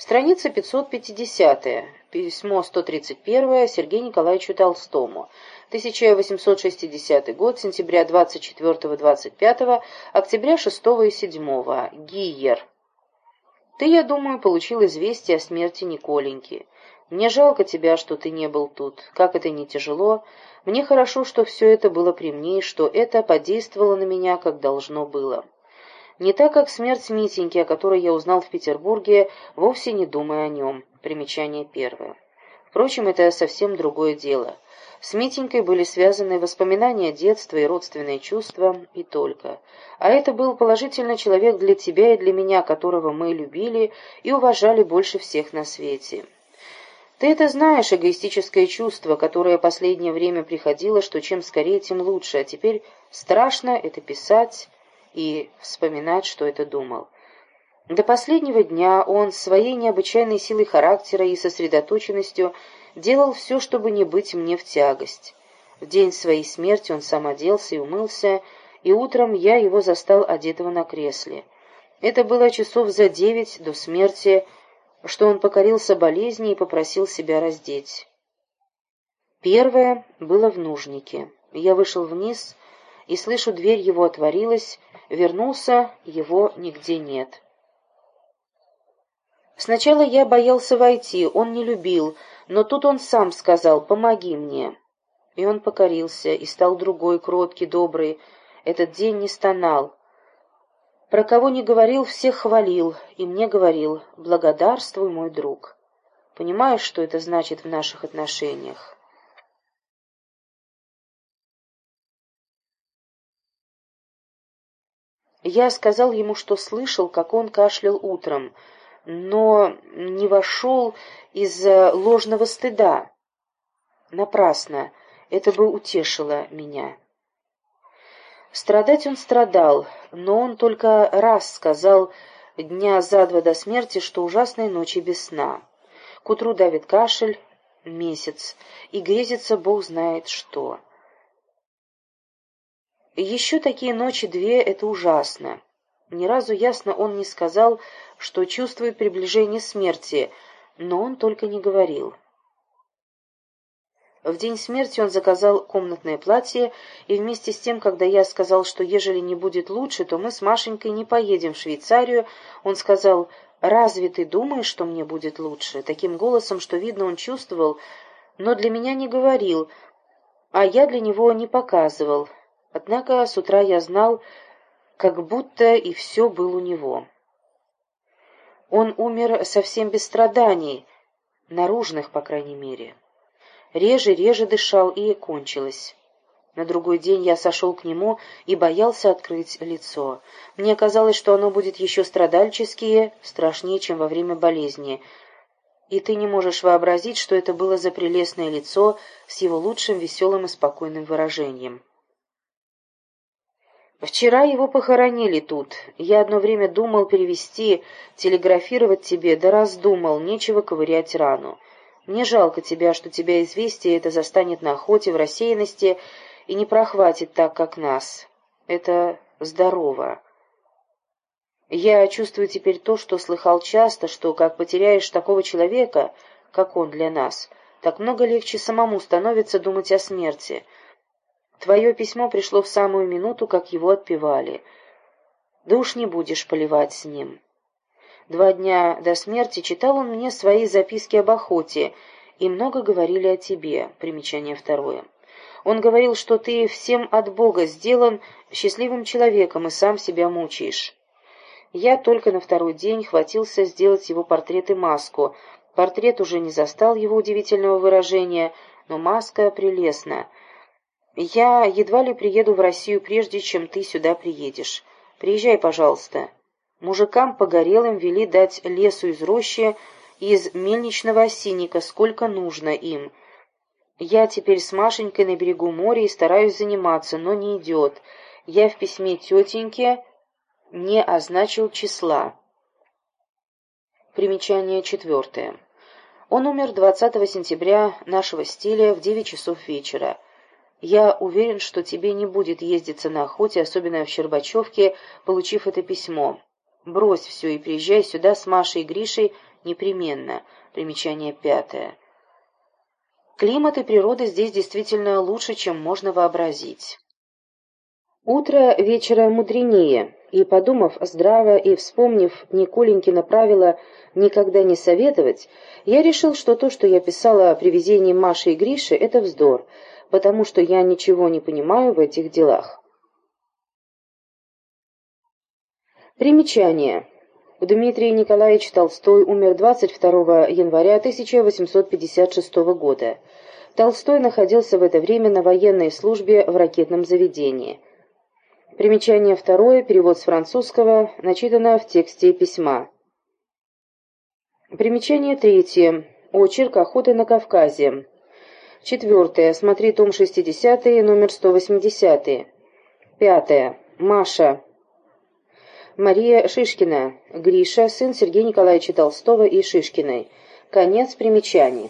Страница 550. Письмо 131 Сергею Николаевичу Толстому. 1860 год, сентября 24-25, октября 6 и 7. Гийер. Ты, я думаю, получил известие о смерти Николеньки. Мне жалко тебя, что ты не был тут. Как это не тяжело. Мне хорошо, что все это было при мне, и что это подействовало на меня, как должно было. Не так, как смерть Митеньки, о которой я узнал в Петербурге, вовсе не думая о нем. Примечание первое. Впрочем, это совсем другое дело. С Митенькой были связаны воспоминания детства и родственные чувства, и только. А это был положительный человек для тебя и для меня, которого мы любили и уважали больше всех на свете. Ты это знаешь, эгоистическое чувство, которое последнее время приходило, что чем скорее, тем лучше, а теперь страшно это писать, и вспоминать, что это думал. До последнего дня он своей необычайной силой характера и сосредоточенностью делал все, чтобы не быть мне в тягость. В день своей смерти он сам оделся и умылся, и утром я его застал одетого на кресле. Это было часов за девять до смерти, что он покорился болезни и попросил себя раздеть. Первое было в нужнике. Я вышел вниз, и слышу, дверь его отворилась, Вернулся, его нигде нет. Сначала я боялся войти, он не любил, но тут он сам сказал «помоги мне». И он покорился, и стал другой, кроткий, добрый. Этот день не стонал. Про кого не говорил, всех хвалил, и мне говорил «благодарствуй, мой друг». Понимаешь, что это значит в наших отношениях? Я сказал ему, что слышал, как он кашлял утром, но не вошел из-за ложного стыда. Напрасно. Это бы утешило меня. Страдать он страдал, но он только раз сказал дня за два до смерти, что ужасной ночи без сна. К утру давит кашель, месяц, и грезится бог знает что. Еще такие ночи две — это ужасно. Ни разу ясно он не сказал, что чувствует приближение смерти, но он только не говорил. В день смерти он заказал комнатное платье, и вместе с тем, когда я сказал, что ежели не будет лучше, то мы с Машенькой не поедем в Швейцарию, он сказал, «Разве ты думаешь, что мне будет лучше?» Таким голосом, что, видно, он чувствовал, но для меня не говорил, а я для него не показывал, Однако с утра я знал, как будто и все было у него. Он умер совсем без страданий, наружных, по крайней мере. Реже-реже дышал, и кончилось. На другой день я сошел к нему и боялся открыть лицо. Мне казалось, что оно будет еще страдальческие, страшнее, чем во время болезни. И ты не можешь вообразить, что это было за прелестное лицо с его лучшим, веселым и спокойным выражением. Вчера его похоронили тут. Я одно время думал перевести, телеграфировать тебе, да раздумал, нечего ковырять рану. Мне жалко тебя, что тебя известие это застанет на охоте, в рассеянности и не прохватит так, как нас. Это здорово. Я чувствую теперь то, что слыхал часто, что, как потеряешь такого человека, как он для нас, так много легче самому становится думать о смерти — Твое письмо пришло в самую минуту, как его отпевали. Да уж не будешь поливать с ним. Два дня до смерти читал он мне свои записки об охоте, и много говорили о тебе. Примечание второе. Он говорил, что ты всем от Бога сделан счастливым человеком и сам себя мучаешь. Я только на второй день хватился сделать его портрет и маску. Портрет уже не застал его удивительного выражения, но маска прелестна. Я едва ли приеду в Россию прежде, чем ты сюда приедешь. Приезжай, пожалуйста. Мужикам погорелым вели дать лесу из рощи из мельничного осинника, сколько нужно им. Я теперь с Машенькой на берегу моря и стараюсь заниматься, но не идет. Я в письме тетеньке не означил числа. Примечание четвертое. Он умер 20 сентября нашего стиля в 9 часов вечера. Я уверен, что тебе не будет ездиться на охоте, особенно в Щербачевке, получив это письмо. Брось все и приезжай сюда с Машей и Гришей Непременно. Примечание пятое. Климат и природа здесь действительно лучше, чем можно вообразить. Утро вечера мудренее, и, подумав здраво и вспомнив Николенькино правило «никогда не советовать», я решил, что то, что я писала при везении Маши и Гриши, это вздор, потому что я ничего не понимаю в этих делах. Примечание. Дмитрий Николаевич Толстой умер 22 января 1856 года. Толстой находился в это время на военной службе в ракетном заведении. Примечание второе, перевод с французского, начитано в тексте письма. Примечание третье. Очерк охоты на Кавказе. Четвертое. Смотри том 60, номер 180. Пятое. Маша. Мария Шишкина. Гриша, сын Сергея Николаевича Толстого и Шишкиной. Конец примечаний.